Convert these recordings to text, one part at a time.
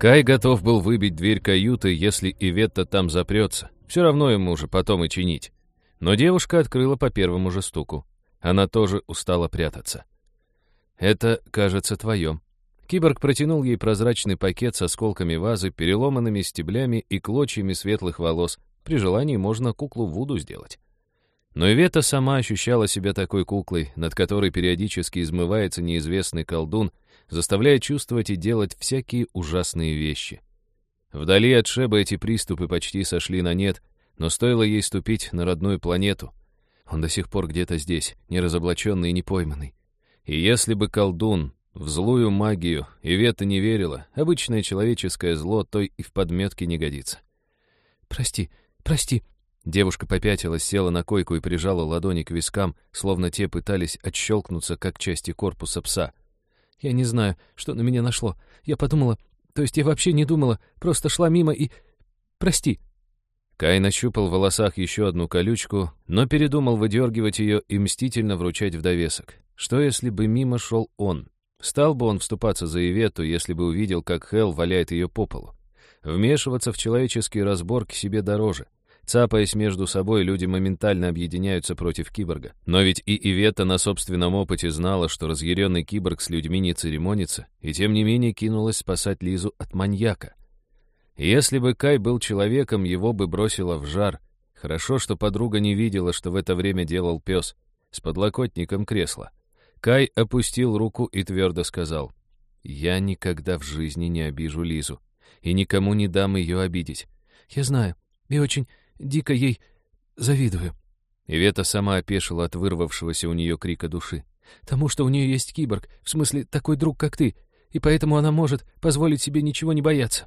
Кай готов был выбить дверь каюты, если Иветта там запрется. Все равно ему уже потом и чинить. Но девушка открыла по первому же стуку. Она тоже устала прятаться. «Это, кажется, твое». Киборг протянул ей прозрачный пакет с осколками вазы, переломанными стеблями и клочьями светлых волос. При желании можно куклу Вуду сделать. Но Ивета сама ощущала себя такой куклой, над которой периодически измывается неизвестный колдун, заставляя чувствовать и делать всякие ужасные вещи. Вдали от Шеба эти приступы почти сошли на нет, но стоило ей ступить на родную планету. Он до сих пор где-то здесь, неразоблаченный и непойманный. И если бы колдун в злую магию Ивета не верила, обычное человеческое зло той и в подметке не годится. «Прости, прости», Девушка попятилась, села на койку и прижала ладони к вискам, словно те пытались отщелкнуться, как части корпуса пса. «Я не знаю, что на меня нашло. Я подумала... То есть я вообще не думала, просто шла мимо и... Прости». Кай нащупал в волосах еще одну колючку, но передумал выдергивать ее и мстительно вручать в довесок. Что, если бы мимо шел он? Стал бы он вступаться за Ивету, если бы увидел, как Хел валяет ее по полу? Вмешиваться в человеческие разборки себе дороже — Цапаясь между собой, люди моментально объединяются против киборга. Но ведь и Ивета на собственном опыте знала, что разъяренный киборг с людьми не церемонится, и тем не менее кинулась спасать Лизу от маньяка. Если бы Кай был человеком, его бы бросило в жар. Хорошо, что подруга не видела, что в это время делал пес с подлокотником кресла. Кай опустил руку и твердо сказал, «Я никогда в жизни не обижу Лизу и никому не дам ее обидеть. Я знаю, и очень Дико ей завидую». Ивета сама опешила от вырвавшегося у нее крика души. «Тому, что у нее есть киборг, в смысле такой друг, как ты, и поэтому она может позволить себе ничего не бояться».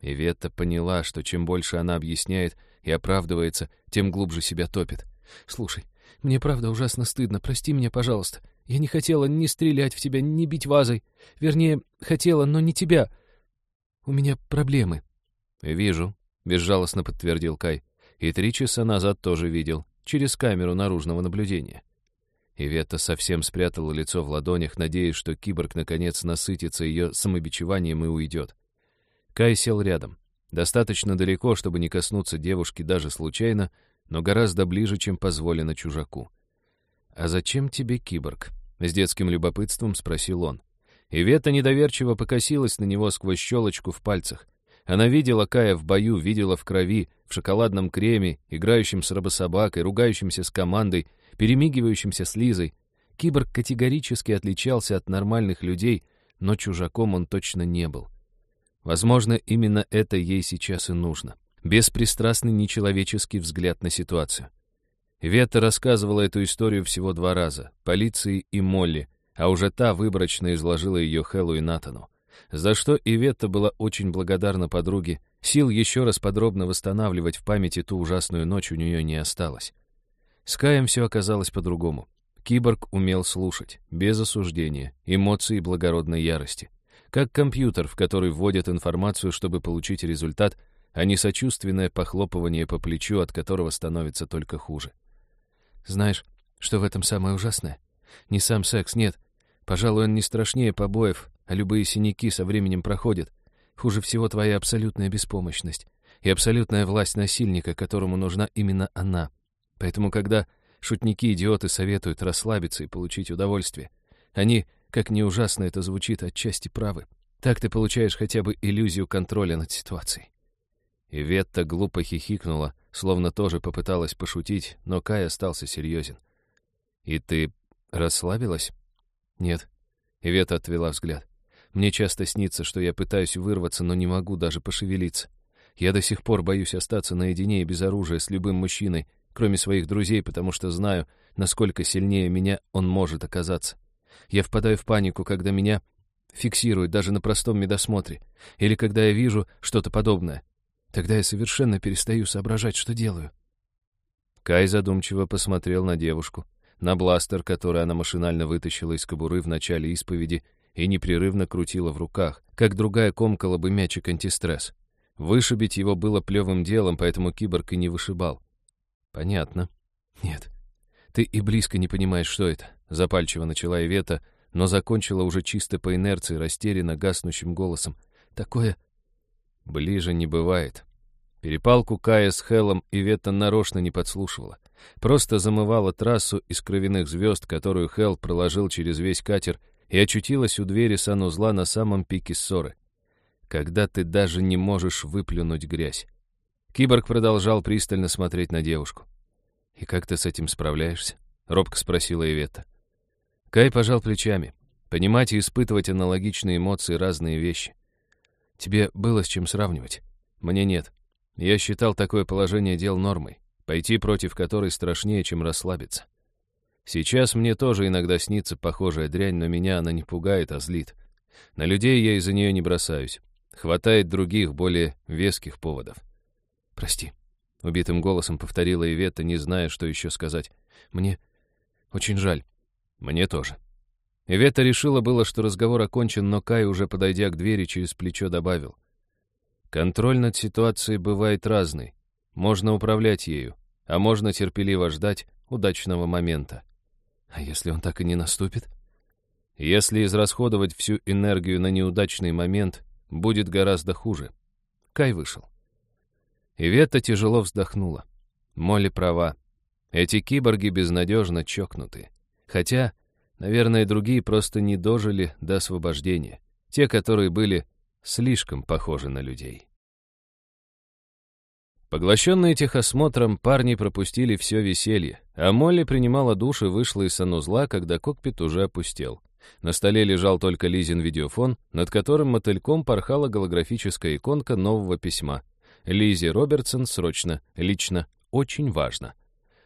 Ивета поняла, что чем больше она объясняет и оправдывается, тем глубже себя топит. «Слушай, мне правда ужасно стыдно, прости меня, пожалуйста. Я не хотела ни стрелять в тебя, ни бить вазой. Вернее, хотела, но не тебя. У меня проблемы». «Вижу», — безжалостно подтвердил Кай. И три часа назад тоже видел, через камеру наружного наблюдения. Иветта совсем спрятала лицо в ладонях, надеясь, что киборг наконец насытится ее самобичеванием и уйдет. Кай сел рядом. Достаточно далеко, чтобы не коснуться девушки даже случайно, но гораздо ближе, чем позволено чужаку. «А зачем тебе киборг?» — с детским любопытством спросил он. Ивета недоверчиво покосилась на него сквозь щелочку в пальцах. Она видела Кая в бою, видела в крови, в шоколадном креме, играющем с рабособакой, ругающимся с командой, перемигивающимся с Лизой. Киборг категорически отличался от нормальных людей, но чужаком он точно не был. Возможно, именно это ей сейчас и нужно. Беспристрастный нечеловеческий взгляд на ситуацию. Вета рассказывала эту историю всего два раза, полиции и Молли, а уже та выборочно изложила ее Хэллу и Натану за что Иветта была очень благодарна подруге. Сил еще раз подробно восстанавливать в памяти ту ужасную ночь у нее не осталось. С Каем все оказалось по-другому. Киборг умел слушать, без осуждения, эмоций благородной ярости. Как компьютер, в который вводят информацию, чтобы получить результат, а не сочувственное похлопывание по плечу, от которого становится только хуже. Знаешь, что в этом самое ужасное? Не сам секс, нет. Пожалуй, он не страшнее побоев, а любые синяки со временем проходят. Хуже всего твоя абсолютная беспомощность и абсолютная власть насильника, которому нужна именно она. Поэтому, когда шутники-идиоты советуют расслабиться и получить удовольствие, они, как ни ужасно это звучит, отчасти правы. Так ты получаешь хотя бы иллюзию контроля над ситуацией. И Ветта глупо хихикнула, словно тоже попыталась пошутить, но Кай остался серьезен. «И ты расслабилась?» «Нет». Ивета отвела взгляд. Мне часто снится, что я пытаюсь вырваться, но не могу даже пошевелиться. Я до сих пор боюсь остаться наедине и без оружия с любым мужчиной, кроме своих друзей, потому что знаю, насколько сильнее меня он может оказаться. Я впадаю в панику, когда меня фиксируют даже на простом медосмотре, или когда я вижу что-то подобное. Тогда я совершенно перестаю соображать, что делаю. Кай задумчиво посмотрел на девушку, на бластер, который она машинально вытащила из кобуры в начале исповеди, и непрерывно крутила в руках, как другая комкала бы мячик антистресс. Вышибить его было плевым делом, поэтому киборг и не вышибал. Понятно. Нет. Ты и близко не понимаешь, что это. Запальчиво начала Ивета, но закончила уже чисто по инерции, растерянно гаснущим голосом. Такое Ближе не бывает. Перепалку Кая с Хеллом Ветта нарочно не подслушивала. Просто замывала трассу из кровяных звезд, которую Хелл проложил через весь катер, и очутилась у двери санузла на самом пике ссоры. Когда ты даже не можешь выплюнуть грязь. Киборг продолжал пристально смотреть на девушку. «И как ты с этим справляешься?» — робко спросила Ивета. Кай пожал плечами. Понимать и испытывать аналогичные эмоции — разные вещи. Тебе было с чем сравнивать. Мне нет. Я считал такое положение дел нормой, пойти против которой страшнее, чем расслабиться. Сейчас мне тоже иногда снится похожая дрянь, но меня она не пугает, а злит. На людей я из-за нее не бросаюсь. Хватает других, более веских поводов. «Прости», — убитым голосом повторила Ивета, не зная, что еще сказать. «Мне очень жаль». «Мне тоже». Ивета решила было, что разговор окончен, но Кай, уже подойдя к двери, через плечо добавил. Контроль над ситуацией бывает разный. Можно управлять ею, а можно терпеливо ждать удачного момента. А если он так и не наступит? Если израсходовать всю энергию на неудачный момент, будет гораздо хуже. Кай вышел. Ивета тяжело вздохнула. Молли права. Эти киборги безнадежно чокнуты. Хотя, наверное, другие просто не дожили до освобождения. Те, которые были слишком похожи на людей. Поглощенные техосмотром, парни пропустили все веселье, а Молли принимала душ и вышла из санузла, когда кокпит уже опустел. На столе лежал только Лизин видеофон, над которым мотыльком порхала голографическая иконка нового письма. Лизе Робертсон срочно, лично, очень важно.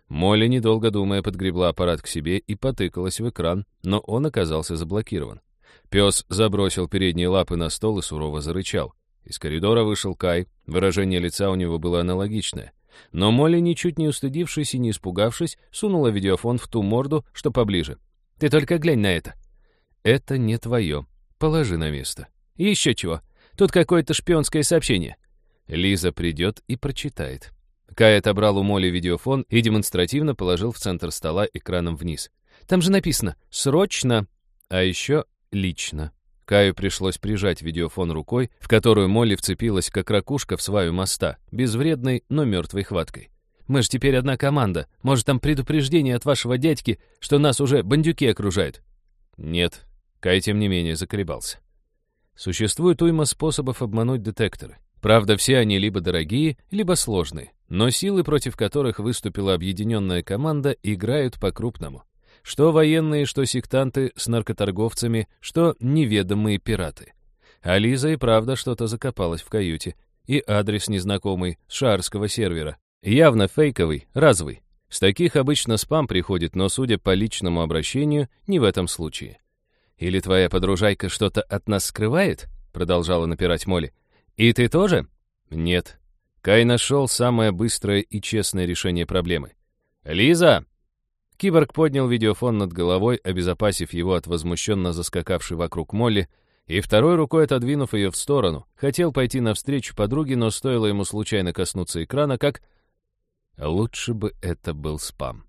Молли, недолго думая, подгребла аппарат к себе и потыкалась в экран, но он оказался заблокирован. Пес забросил передние лапы на стол и сурово зарычал. Из коридора вышел Кай, выражение лица у него было аналогичное. Но Молли, ничуть не устыдившись и не испугавшись, сунула видеофон в ту морду, что поближе. «Ты только глянь на это!» «Это не твое. Положи на место». «Еще чего. Тут какое-то шпионское сообщение». Лиза придет и прочитает. Кай отобрал у Молли видеофон и демонстративно положил в центр стола экраном вниз. «Там же написано «Срочно!» А еще лично. Каю пришлось прижать видеофон рукой, в которую Молли вцепилась, как ракушка в сваю моста, безвредной, но мертвой хваткой. «Мы же теперь одна команда. Может, там предупреждение от вашего дядьки, что нас уже бандюки окружают?» «Нет». Кай, тем не менее, заколебался. Существует уйма способов обмануть детекторы. Правда, все они либо дорогие, либо сложные, но силы, против которых выступила объединенная команда, играют по-крупному. Что военные, что сектанты с наркоторговцами, что неведомые пираты. А Лиза и правда что-то закопалась в каюте. И адрес незнакомый, с шарского сервера. Явно фейковый, разовый. С таких обычно спам приходит, но, судя по личному обращению, не в этом случае. «Или твоя подружайка что-то от нас скрывает?» Продолжала напирать Молли. «И ты тоже?» «Нет». Кай нашел самое быстрое и честное решение проблемы. «Лиза!» Киборг поднял видеофон над головой, обезопасив его от возмущенно заскакавшей вокруг Молли, и второй рукой отодвинув ее в сторону, хотел пойти навстречу подруге, но стоило ему случайно коснуться экрана, как... Лучше бы это был спам.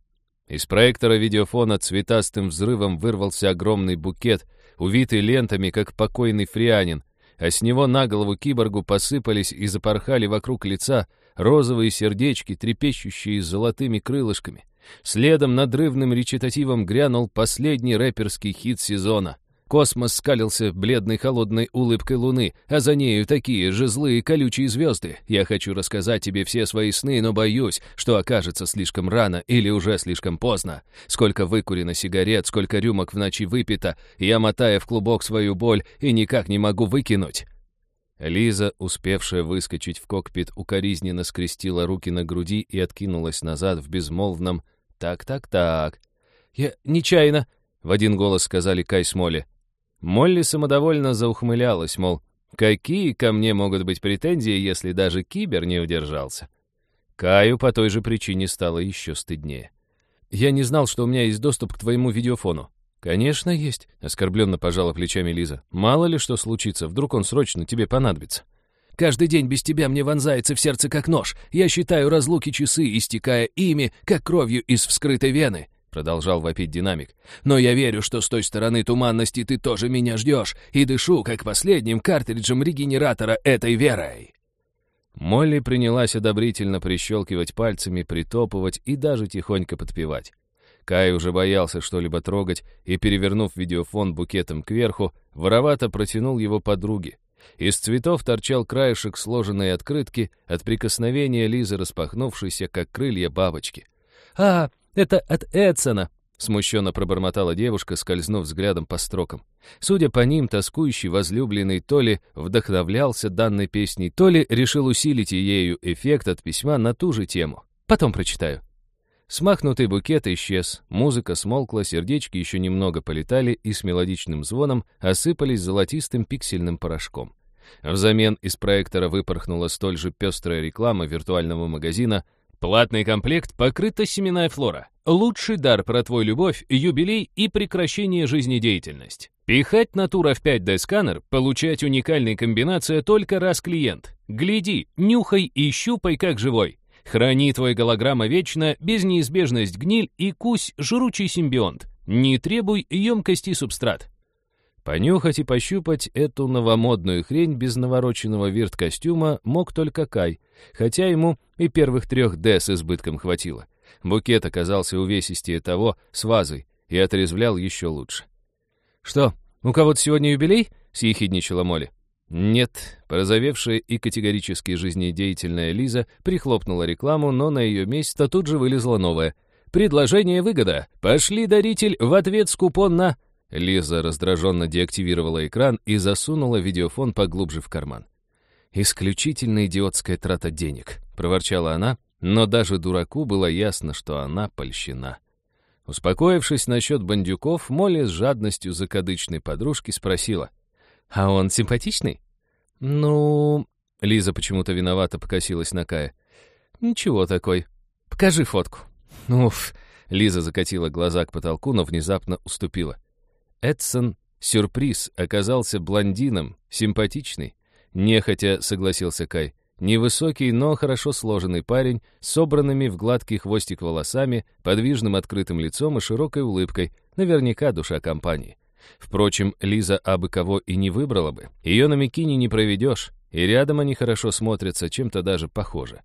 Из проектора видеофона цветастым взрывом вырвался огромный букет, увитый лентами, как покойный фрианин, а с него на голову киборгу посыпались и запорхали вокруг лица розовые сердечки, трепещущие золотыми крылышками. Следом надрывным речитативом грянул последний рэперский хит сезона. Космос скалился бледной холодной улыбкой луны, а за нею такие же злые колючие звезды. Я хочу рассказать тебе все свои сны, но боюсь, что окажется слишком рано или уже слишком поздно. Сколько выкурено сигарет, сколько рюмок в ночи выпито, я мотая в клубок свою боль и никак не могу выкинуть. Лиза, успевшая выскочить в кокпит, укоризненно скрестила руки на груди и откинулась назад в безмолвном «Так-так-так». «Я нечаянно», — в один голос сказали Кай с Молли. Молли самодовольно заухмылялась, мол, какие ко мне могут быть претензии, если даже Кибер не удержался. Каю по той же причине стало еще стыднее. «Я не знал, что у меня есть доступ к твоему видеофону». «Конечно, есть», — оскорбленно пожала плечами Лиза. «Мало ли что случится, вдруг он срочно тебе понадобится». Каждый день без тебя мне вонзается в сердце как нож. Я считаю разлуки часы, истекая ими, как кровью из вскрытой вены», — продолжал вопить динамик. «Но я верю, что с той стороны туманности ты тоже меня ждешь, и дышу, как последним картриджем регенератора этой верой». Молли принялась одобрительно прищелкивать пальцами, притопывать и даже тихонько подпевать. Кай уже боялся что-либо трогать и, перевернув видеофон букетом кверху, воровато протянул его подруге. Из цветов торчал краешек сложенной открытки от прикосновения Лизы, распахнувшейся, как крылья бабочки. «А, это от Эдсона!» Смущенно пробормотала девушка, скользнув взглядом по строкам. Судя по ним, тоскующий возлюбленный то ли вдохновлялся данной песней, то ли решил усилить ею эффект от письма на ту же тему. Потом прочитаю. Смахнутый букет исчез, музыка смолкла, сердечки еще немного полетали и с мелодичным звоном осыпались золотистым пиксельным порошком. Взамен из проектора выпорхнула столь же пестрая реклама виртуального магазина «Платный комплект покрыта семенная флора. Лучший дар про твой любовь, юбилей и прекращение жизнедеятельности. Пихать натура в 5D-сканер, получать уникальные комбинации только раз клиент. Гляди, нюхай и щупай как живой. Храни твой голограмма вечно, без неизбежность гниль и кусь жручий симбионт. Не требуй емкости субстрат. Понюхать и пощупать эту новомодную хрень без навороченного вирт-костюма мог только Кай, хотя ему и первых трех «Д» с избытком хватило. Букет оказался увесистее того с вазой и отрезвлял еще лучше. «Что, у кого-то сегодня юбилей?» — съехидничала Молли. Нет, порозовевшая и категорически жизнедеятельная Лиза прихлопнула рекламу, но на ее место тут же вылезла новая. «Предложение выгода. Пошли, даритель, в ответ с купон на...» Лиза раздраженно деактивировала экран и засунула видеофон поглубже в карман. «Исключительно идиотская трата денег», — проворчала она, но даже дураку было ясно, что она польщена. Успокоившись насчет бандюков, Молли с жадностью закадычной подружки спросила. «А он симпатичный?» «Ну...» Лиза почему-то виновато покосилась на Кая. «Ничего такой. Покажи фотку». «Уф...» Лиза закатила глаза к потолку, но внезапно уступила. Эдсон, сюрприз, оказался блондином, симпатичный. Нехотя согласился Кай. Невысокий, но хорошо сложенный парень, с собранными в гладкий хвостик волосами, подвижным открытым лицом и широкой улыбкой, наверняка душа компании. Впрочем, Лиза абы кого и не выбрала бы. Ее на Микине не проведешь, и рядом они хорошо смотрятся, чем-то даже похоже.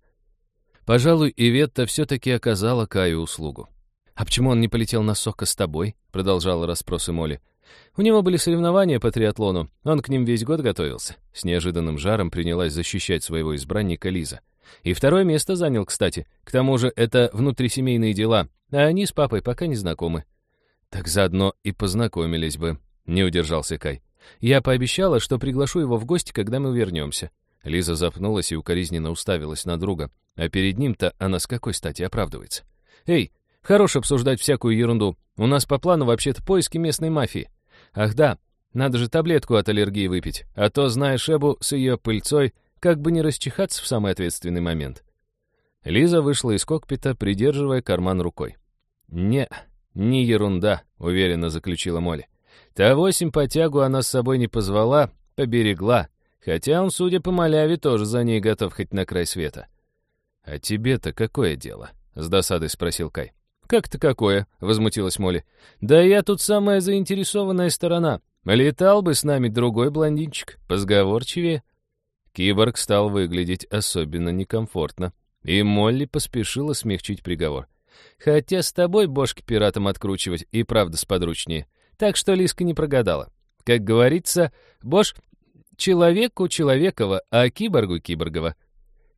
Пожалуй, Иветта все-таки оказала Каю услугу. «А почему он не полетел на Сока с тобой?» — продолжала расспросы Молли. «У него были соревнования по триатлону, он к ним весь год готовился». С неожиданным жаром принялась защищать своего избранника Лиза. И второе место занял, кстати. К тому же это внутрисемейные дела, а они с папой пока не знакомы. «Так заодно и познакомились бы», — не удержался Кай. «Я пообещала, что приглашу его в гости, когда мы вернемся». Лиза запнулась и укоризненно уставилась на друга. А перед ним-то она с какой стати оправдывается? «Эй, хорош обсуждать всякую ерунду. У нас по плану вообще-то поиски местной мафии. Ах да, надо же таблетку от аллергии выпить, а то, зная Шебу с ее пыльцой, как бы не расчихаться в самый ответственный момент». Лиза вышла из кокпита, придерживая карман рукой. «Не, «Не ерунда», — уверенно заключила Молли. «Того симпатягу она с собой не позвала, поберегла, хотя он, судя по маляве, тоже за ней готов хоть на край света». «А тебе-то какое дело?» — с досадой спросил Кай. «Как-то какое?» — возмутилась Молли. «Да я тут самая заинтересованная сторона. Летал бы с нами другой блондинчик, позговорчивее». Киборг стал выглядеть особенно некомфортно, и Молли поспешила смягчить приговор. Хотя с тобой бошки пиратам откручивать и правда сподручнее. Так что Лиска не прогадала. Как говорится, Бош человеку человекова, а киборгу киборгова.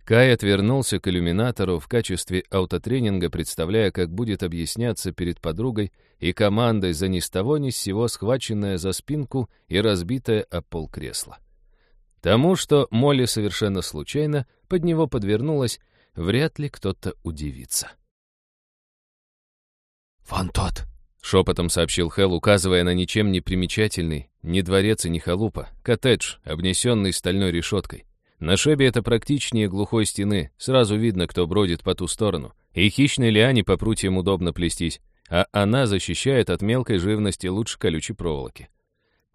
Кай отвернулся к иллюминатору в качестве аутотренинга, представляя, как будет объясняться перед подругой и командой за ни с того ни с сего схваченная за спинку и разбитая о пол кресла. Тому, что Молли совершенно случайно под него подвернулась, вряд ли кто-то удивится. «Вон тот», — шепотом сообщил Хелл, указывая на ничем не примечательный, ни дворец и ни халупа, коттедж, обнесенный стальной решеткой. На шебе это практичнее глухой стены, сразу видно, кто бродит по ту сторону. И хищной лиане по прутьям удобно плестись, а она защищает от мелкой живности лучше колючей проволоки.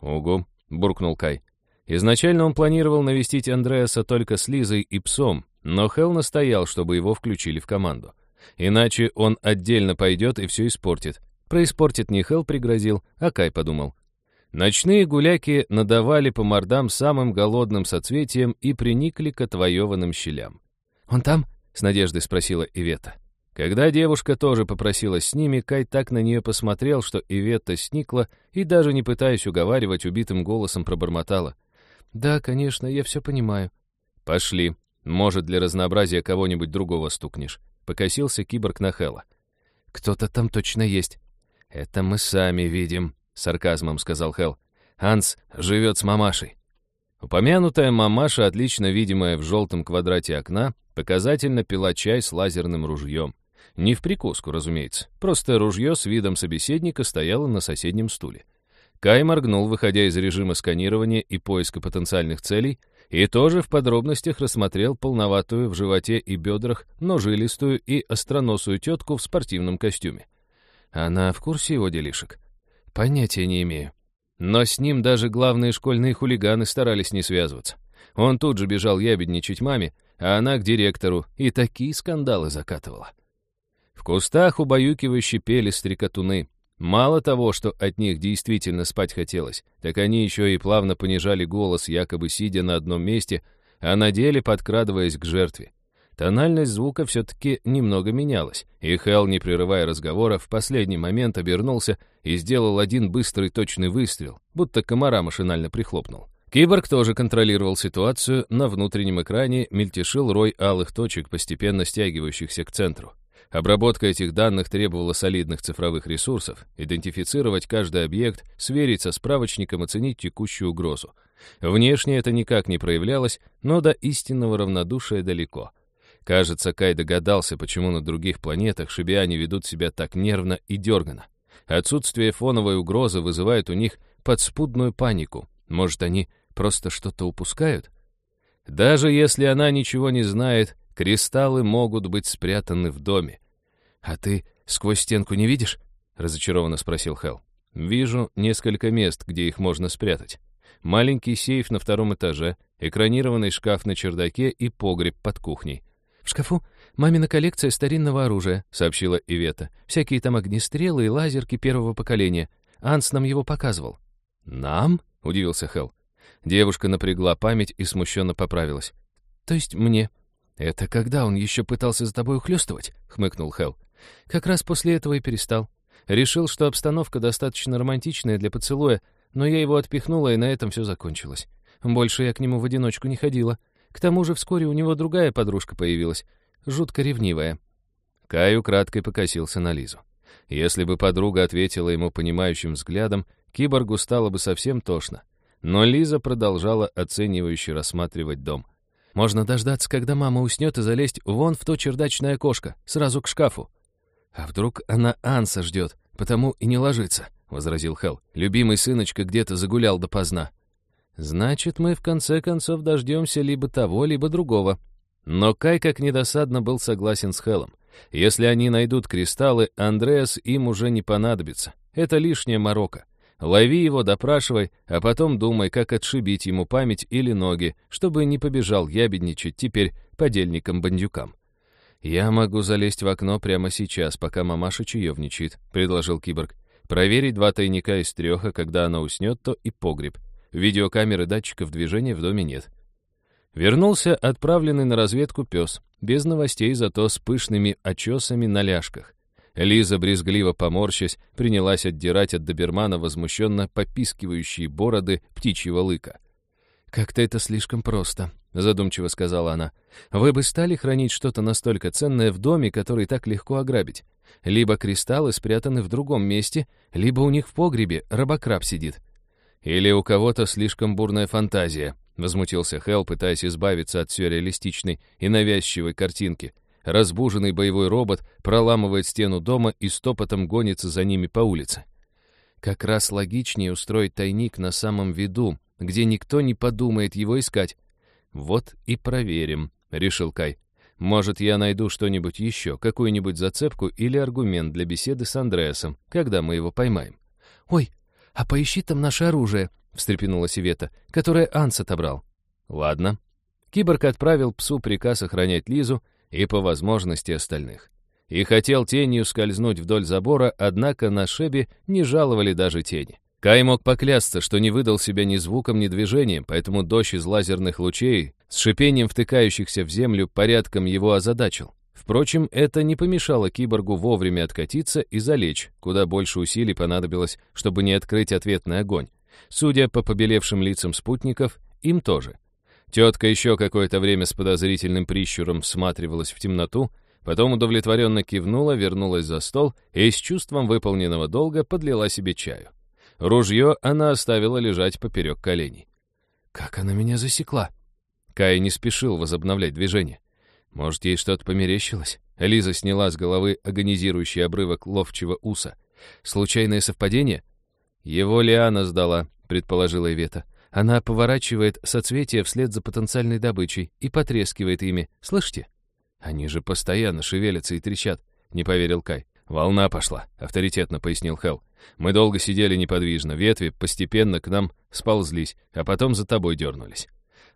«Угу», — буркнул Кай. Изначально он планировал навестить Андреаса только с Лизой и псом, но Хелл настоял, чтобы его включили в команду. Иначе он отдельно пойдет и все испортит. Происпортит не Хелл пригрозил, а Кай подумал. Ночные гуляки надавали по мордам самым голодным соцветием и приникли к отвоеванным щелям. «Он там?» — с надеждой спросила Ивета. Когда девушка тоже попросилась с ними, Кай так на нее посмотрел, что Иветта сникла и, даже не пытаясь уговаривать, убитым голосом пробормотала. «Да, конечно, я все понимаю». «Пошли. Может, для разнообразия кого-нибудь другого стукнешь». Покосился киборг на Хэлла. «Кто-то там точно есть». «Это мы сами видим», — сарказмом сказал Хелл. «Анс живет с мамашей». Упомянутая мамаша, отлично видимая в желтом квадрате окна, показательно пила чай с лазерным ружьем. Не в прикуску, разумеется. Просто ружье с видом собеседника стояло на соседнем стуле. Кай моргнул, выходя из режима сканирования и поиска потенциальных целей, и тоже в подробностях рассмотрел полноватую в животе и бедрах, но жилистую и остроносую тетку в спортивном костюме. Она в курсе его делишек? Понятия не имею. Но с ним даже главные школьные хулиганы старались не связываться. Он тут же бежал ябедничать маме, а она к директору, и такие скандалы закатывала. В кустах убаюкивающе пели стрекотуны. Мало того, что от них действительно спать хотелось, так они еще и плавно понижали голос, якобы сидя на одном месте, а на деле подкрадываясь к жертве. Тональность звука все-таки немного менялась, и Хелл, не прерывая разговора, в последний момент обернулся и сделал один быстрый точный выстрел, будто комара машинально прихлопнул. Киборг тоже контролировал ситуацию, на внутреннем экране мельтешил рой алых точек, постепенно стягивающихся к центру. Обработка этих данных требовала солидных цифровых ресурсов, идентифицировать каждый объект, сверить со справочником, оценить текущую угрозу. Внешне это никак не проявлялось, но до истинного равнодушия далеко — Кажется, Кай догадался, почему на других планетах шибиане ведут себя так нервно и дергано. Отсутствие фоновой угрозы вызывает у них подспудную панику. Может, они просто что-то упускают? Даже если она ничего не знает, кристаллы могут быть спрятаны в доме. «А ты сквозь стенку не видишь?» — разочарованно спросил Хелл. «Вижу несколько мест, где их можно спрятать. Маленький сейф на втором этаже, экранированный шкаф на чердаке и погреб под кухней. «В шкафу мамина коллекция старинного оружия», — сообщила Ивета. «Всякие там огнестрелы и лазерки первого поколения. Анс нам его показывал». «Нам?» — удивился Хелл. Девушка напрягла память и смущенно поправилась. «То есть мне?» «Это когда он еще пытался за тобой ухлёстывать?» — хмыкнул Хелл. «Как раз после этого и перестал. Решил, что обстановка достаточно романтичная для поцелуя, но я его отпихнула, и на этом все закончилось. Больше я к нему в одиночку не ходила. К тому же вскоре у него другая подружка появилась, жутко ревнивая. Кай украдкой покосился на Лизу. Если бы подруга ответила ему понимающим взглядом, киборгу стало бы совсем тошно. Но Лиза продолжала оценивающе рассматривать дом. «Можно дождаться, когда мама уснет, и залезть вон в то чердачное окошко, сразу к шкафу». «А вдруг она Анса ждет, потому и не ложится», — возразил Хелл. «Любимый сыночка где-то загулял допоздна». Значит, мы в конце концов дождемся либо того, либо другого. Но Кай, как недосадно, был согласен с Хелом. Если они найдут кристаллы, Андреас им уже не понадобится. Это лишняя морока. Лови его, допрашивай, а потом думай, как отшибить ему память или ноги, чтобы не побежал ябедничать теперь подельникам-бандюкам. «Я могу залезть в окно прямо сейчас, пока мамаша чаевничает», — предложил киборг. «Проверить два тайника из трех, а когда она уснет, то и погреб. Видеокамеры датчиков движения в доме нет. Вернулся отправленный на разведку пес, без новостей, зато с пышными очесами на ляжках. Лиза, брезгливо поморщась, принялась отдирать от добермана возмущенно попискивающие бороды птичьего лыка. «Как-то это слишком просто», — задумчиво сказала она. «Вы бы стали хранить что-то настолько ценное в доме, который так легко ограбить. Либо кристаллы спрятаны в другом месте, либо у них в погребе рабокраб сидит. «Или у кого-то слишком бурная фантазия», — возмутился Хелл, пытаясь избавиться от сюрреалистичной и навязчивой картинки. Разбуженный боевой робот проламывает стену дома и стопотом гонится за ними по улице. «Как раз логичнее устроить тайник на самом виду, где никто не подумает его искать». «Вот и проверим», — решил Кай. «Может, я найду что-нибудь еще, какую-нибудь зацепку или аргумент для беседы с Андреасом, когда мы его поймаем». «Ой, «А поищи там наше оружие», — встрепенулась Ивета, «которое Анс отобрал». «Ладно». Киборг отправил псу приказ охранять Лизу и, по возможности, остальных. И хотел тенью скользнуть вдоль забора, однако на шебе не жаловали даже тени. Кай мог поклясться, что не выдал себя ни звуком, ни движением, поэтому дождь из лазерных лучей с шипением втыкающихся в землю порядком его озадачил. Впрочем, это не помешало киборгу вовремя откатиться и залечь, куда больше усилий понадобилось, чтобы не открыть ответный огонь. Судя по побелевшим лицам спутников, им тоже. Тетка еще какое-то время с подозрительным прищуром всматривалась в темноту, потом удовлетворенно кивнула, вернулась за стол и с чувством выполненного долга подлила себе чаю. Ружье она оставила лежать поперек коленей. «Как она меня засекла?» Кай не спешил возобновлять движение. Может, ей что-то померещилось? Лиза сняла с головы агонизирующий обрывок ловчего уса. Случайное совпадение? Его Лиана сдала, предположила Ивета. Она поворачивает соцветия вслед за потенциальной добычей и потрескивает ими. Слышите? Они же постоянно шевелятся и трещат, не поверил Кай. «Волна пошла», — авторитетно пояснил Хелл. «Мы долго сидели неподвижно, ветви постепенно к нам сползлись, а потом за тобой дернулись».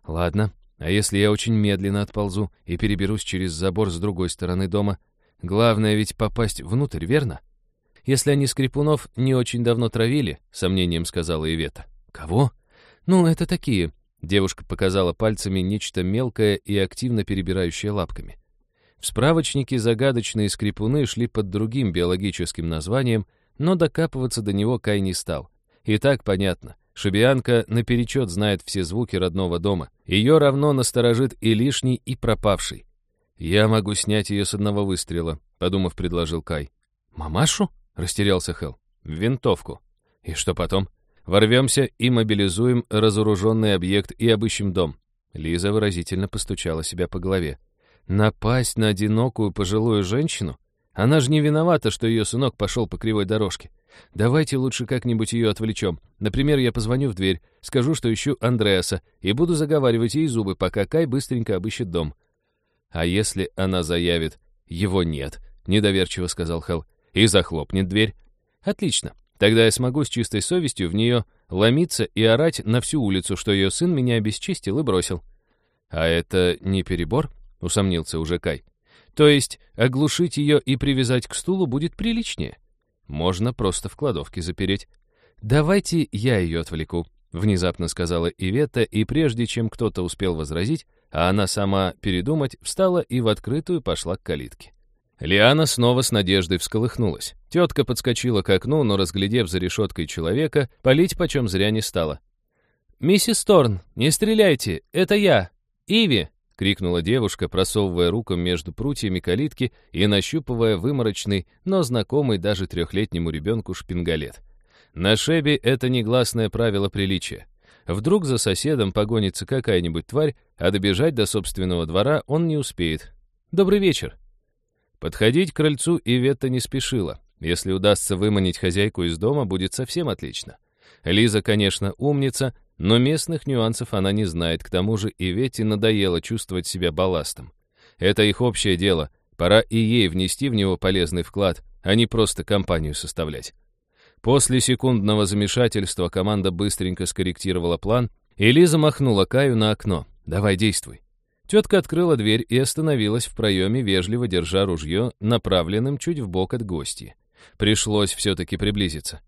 «Ладно, а если я очень медленно отползу и переберусь через забор с другой стороны дома? Главное ведь попасть внутрь, верно?» «Если они скрипунов не очень давно травили», — сомнением сказала Ивета. «Кого?» «Ну, это такие». Девушка показала пальцами нечто мелкое и активно перебирающее лапками. В справочнике загадочные скрипуны шли под другим биологическим названием, но докапываться до него Кай не стал. И так понятно. Шибианка наперечет знает все звуки родного дома. Ее равно насторожит и лишний, и пропавший. «Я могу снять ее с одного выстрела», — подумав, предложил Кай. «Мамашу?» — растерялся Хелл. «В винтовку». «И что потом?» «Ворвемся и мобилизуем разоруженный объект и обыщем дом». Лиза выразительно постучала себя по голове. Напасть на одинокую пожилую женщину? Она же не виновата, что ее сынок пошел по кривой дорожке. Давайте лучше как-нибудь ее отвлечем. Например, я позвоню в дверь, скажу, что ищу Андреаса, и буду заговаривать ей зубы, пока Кай быстренько обыщет дом. А если она заявит «его нет», — недоверчиво сказал Хелл, и захлопнет дверь? Отлично. Тогда я смогу с чистой совестью в нее ломиться и орать на всю улицу, что ее сын меня обесчестил и бросил. А это не перебор? — усомнился уже Кай. «То есть оглушить ее и привязать к стулу будет приличнее? Можно просто в кладовке запереть. Давайте я ее отвлеку», — внезапно сказала Ивета, и прежде чем кто-то успел возразить, а она сама передумать, встала и в открытую пошла к калитке. Лиана снова с надеждой всколыхнулась. Тетка подскочила к окну, но, разглядев за решеткой человека, палить почем зря не стала. «Миссис Торн, не стреляйте, это я, Иви!» — крикнула девушка, просовывая руку между прутьями калитки и нащупывая выморочный, но знакомый даже трехлетнему ребенку шпингалет. На шебе это негласное правило приличия. Вдруг за соседом погонится какая-нибудь тварь, а добежать до собственного двора он не успеет. «Добрый вечер!» Подходить к крыльцу Иветта не спешила. Если удастся выманить хозяйку из дома, будет совсем отлично. Лиза, конечно, умница, но местных нюансов она не знает, к тому же и Ветте надоело чувствовать себя балластом. Это их общее дело, пора и ей внести в него полезный вклад, а не просто компанию составлять. После секундного замешательства команда быстренько скорректировала план, и Лиза махнула Каю на окно. «Давай, действуй». Тетка открыла дверь и остановилась в проеме, вежливо держа ружье, направленным чуть вбок от гостей. Пришлось все-таки приблизиться.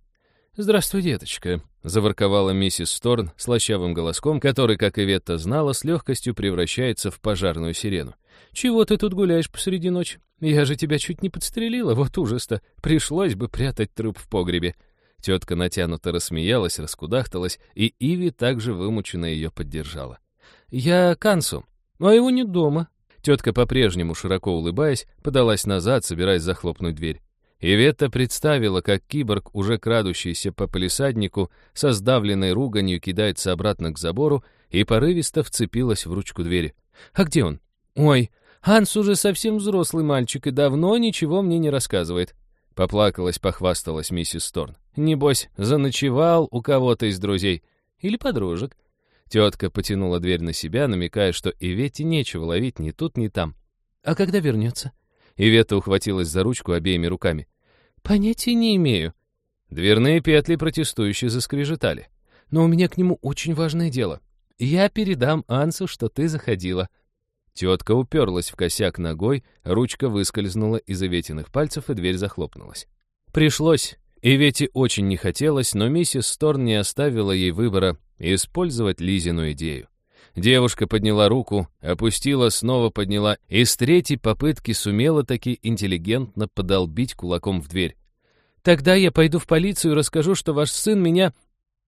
«Здравствуй, деточка», — заворковала миссис Сторн слащавым голоском, который, как и Ветта знала, с легкостью превращается в пожарную сирену. «Чего ты тут гуляешь посреди ночи? Я же тебя чуть не подстрелила, вот ужас-то. Пришлось бы прятать труп в погребе». Тетка натянуто рассмеялась, раскудахталась, и Иви также вымученно ее поддержала. «Я Кансу, а его нет дома». Тетка, по-прежнему широко улыбаясь, подалась назад, собираясь захлопнуть дверь. Иветта представила, как киборг, уже крадущийся по полисаднику, со сдавленной руганью кидается обратно к забору и порывисто вцепилась в ручку двери. «А где он?» «Ой, Анс уже совсем взрослый мальчик и давно ничего мне не рассказывает». Поплакалась, похвасталась миссис Сторн. «Небось, заночевал у кого-то из друзей. Или подружек». Тетка потянула дверь на себя, намекая, что Ивете нечего ловить ни тут, ни там. «А когда вернется?» Ивета ухватилась за ручку обеими руками. «Понятия не имею». Дверные петли протестующие заскрежетали. «Но у меня к нему очень важное дело. Я передам Ансу, что ты заходила». Тетка уперлась в косяк ногой, ручка выскользнула из Иветиных пальцев, и дверь захлопнулась. «Пришлось. Ивете очень не хотелось, но миссис Сторн не оставила ей выбора использовать Лизину идею. Девушка подняла руку, опустила, снова подняла, и с третьей попытки сумела таки интеллигентно подолбить кулаком в дверь. «Тогда я пойду в полицию и расскажу, что ваш сын меня...»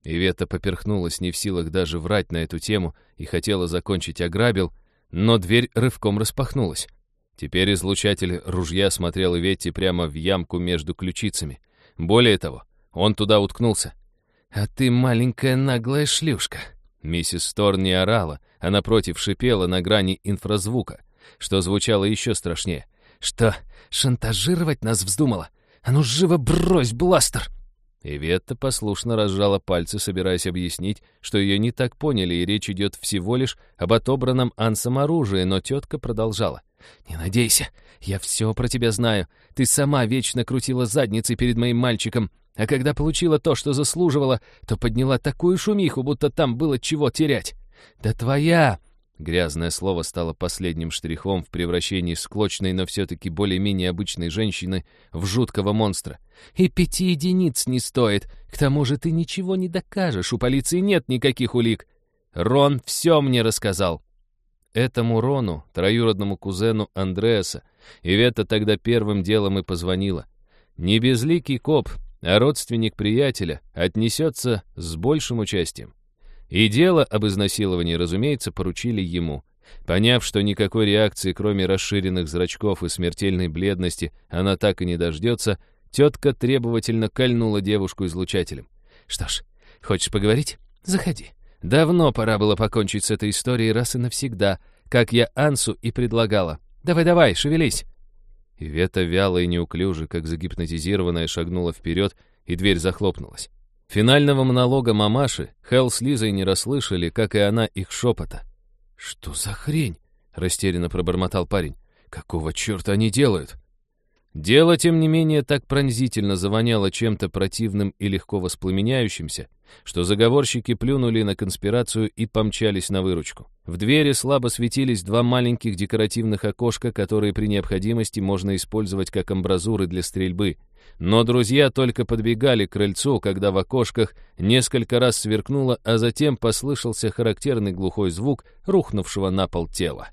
Ивета поперхнулась, не в силах даже врать на эту тему, и хотела закончить ограбил, но дверь рывком распахнулась. Теперь излучатель ружья смотрел Иветте прямо в ямку между ключицами. Более того, он туда уткнулся. «А ты маленькая наглая шлюшка!» Миссис Сторн не орала, а напротив шипела на грани инфразвука, что звучало еще страшнее. «Что, шантажировать нас вздумала? А ну живо брось бластер!» Иветта послушно разжала пальцы, собираясь объяснить, что ее не так поняли, и речь идет всего лишь об отобранном Ансом оружии, но тетка продолжала. «Не надейся, я все про тебя знаю. Ты сама вечно крутила задницей перед моим мальчиком, а когда получила то, что заслуживала, то подняла такую шумиху, будто там было чего терять. Да твоя...» Грязное слово стало последним штрихом в превращении склочной, но все-таки более-менее обычной женщины в жуткого монстра. «И пяти единиц не стоит. К тому же ты ничего не докажешь, у полиции нет никаких улик. Рон все мне рассказал». Этому Рону, троюродному кузену Андреаса, Ивета тогда первым делом и позвонила. Не безликий коп, а родственник приятеля отнесется с большим участием. И дело об изнасиловании, разумеется, поручили ему. Поняв, что никакой реакции, кроме расширенных зрачков и смертельной бледности, она так и не дождется, тетка требовательно кольнула девушку излучателем. «Что ж, хочешь поговорить? Заходи. Давно пора было покончить с этой историей раз и навсегда, как я Ансу и предлагала. Давай-давай, шевелись!» Ивета вяло и неуклюже, как загипнотизированная, шагнула вперед, и дверь захлопнулась. Финального монолога мамаши Хелл с Лизой не расслышали, как и она их шепота. «Что за хрень?» — растерянно пробормотал парень. «Какого черта они делают?» Дело, тем не менее, так пронзительно завоняло чем-то противным и легко воспламеняющимся, что заговорщики плюнули на конспирацию и помчались на выручку. В двери слабо светились два маленьких декоративных окошка, которые при необходимости можно использовать как амбразуры для стрельбы. Но друзья только подбегали к крыльцу, когда в окошках несколько раз сверкнуло, а затем послышался характерный глухой звук рухнувшего на пол тела.